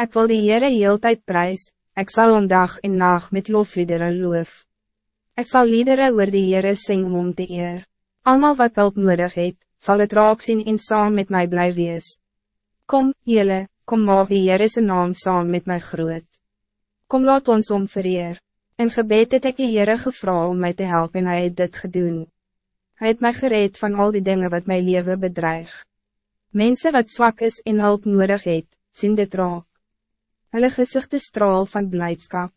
Ik wil die Heere heel tijd prijs, ik zal om dag en nacht met lofliederen loof. Ik zal liederen oor die Heere sing om te eer. Almal wat hulp nodig het, zal het raak zien en saam met mij blij wees. Kom, jylle, kom maak die Heere sy naam saam met mij groot. Kom laat ons om vereer. In gebed het ek die Heere gevra om mij te helpen en hy het dit gedoen. Hij het mij gereed van al die dingen wat mijn leven bedreig. Mensen wat zwak is en hulp nodig het, sien dit raak. Hulle gezicht straal van blijdschap.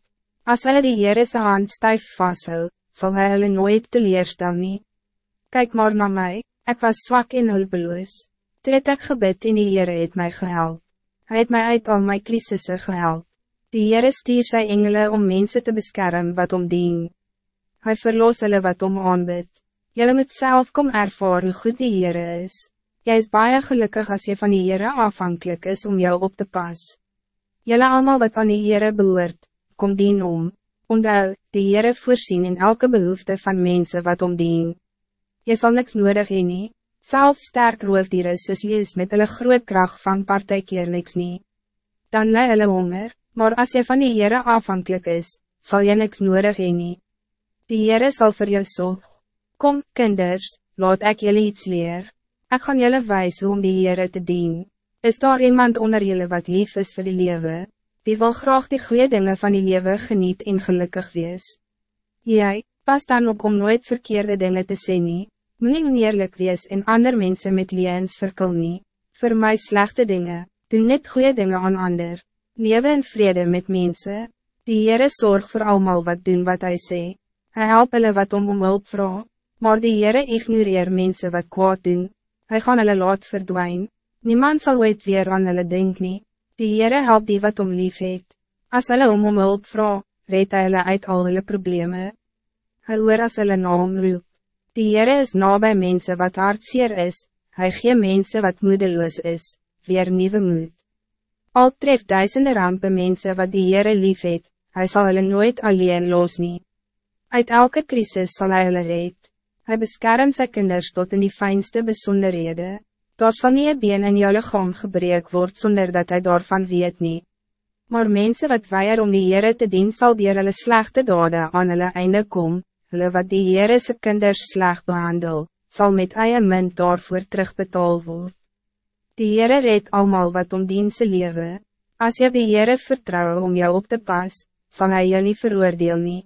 Als hulle die Heere sy hand stijf vasthou, zal hij hulle nooit teleerstel nie. Kijk maar naar mij, ik was zwak en hulpeloos. Toe het ek gebid en die Heere het my gehelp. Hij het mij uit al my krisisse gehelp. Die Heere stier sy engele om mensen te beschermen wat om dien. Hij verloos hulle wat om aanbid. Jylle moet zelf kom ervaar hoe goed die Heere is. Jy is baie gelukkig als je van die Heere afhankelijk is om jou op te pas. Jylle allemaal wat van die Heere behoort, kom dien om. Ondou, die Heere voorzien in elke behoefte van mensen wat om dien. Jy sal niks nodig heen nie. Self sterk roofdieren soos jy is met hulle groot kracht van partijkeer niks nie. Dan lei hulle honger, maar als je van die Heere afhankelijk is, zal je niks nodig heen nie. Die Heere sal voor jou zorg. Kom, kinders, laat ik jullie iets leer. Ik gaan jullie wijzen om die Heere te dien. Is daar iemand onder jullie wat lief is voor die leven? Die wil graag die goede dingen van die leven geniet en gelukkig wees. Jij, pas dan op om nooit verkeerde dingen te zien. nie. Moe nie eerlijk wees en ander mensen met liens verkil nie. Voor mij slechte dingen, doe net goede dingen aan ander. Lewe in vrede met mensen. Die Heere zorg voor allemaal wat doen wat hij sê. Hij help hulle wat om om hulp vraag. Maar die Heere ignoreer mensen wat kwaad doen. Hij gaan hulle laat verdwijn. Niemand zal ooit weer aan hulle denk nie. Die Heere help die wat om lief het. As hulle om om hulp vraag, red hy hulle uit al hulle probleme. Hy hoor as hulle naam roep. Die Heere is na bij mensen wat hartseer is, hij gee mensen wat moedeloos is, weer nieuwe moed. Al treft duizenden rampen mensen wat die Heere lief het, hy sal hulle nooit alleen los nie. Uit elke crisis zal hij hulle red. Hij beskermt sy kinders tot in die fijnste besonderhede. Daar sal nie een been in jou lichaam gebreek word zonder dat hij daarvan weet nie. Maar mensen wat weier om die Heere te dien sal dier hulle slechte dade aan hulle einde kom, hulle wat die Heere se kinders sleg behandel, zal met eie munt daarvoor terugbetaal word. Die Heere red almal wat om diense lewe, as jy die Heere vertrouwen om jou op te pas, zal hij je niet veroordeel nie.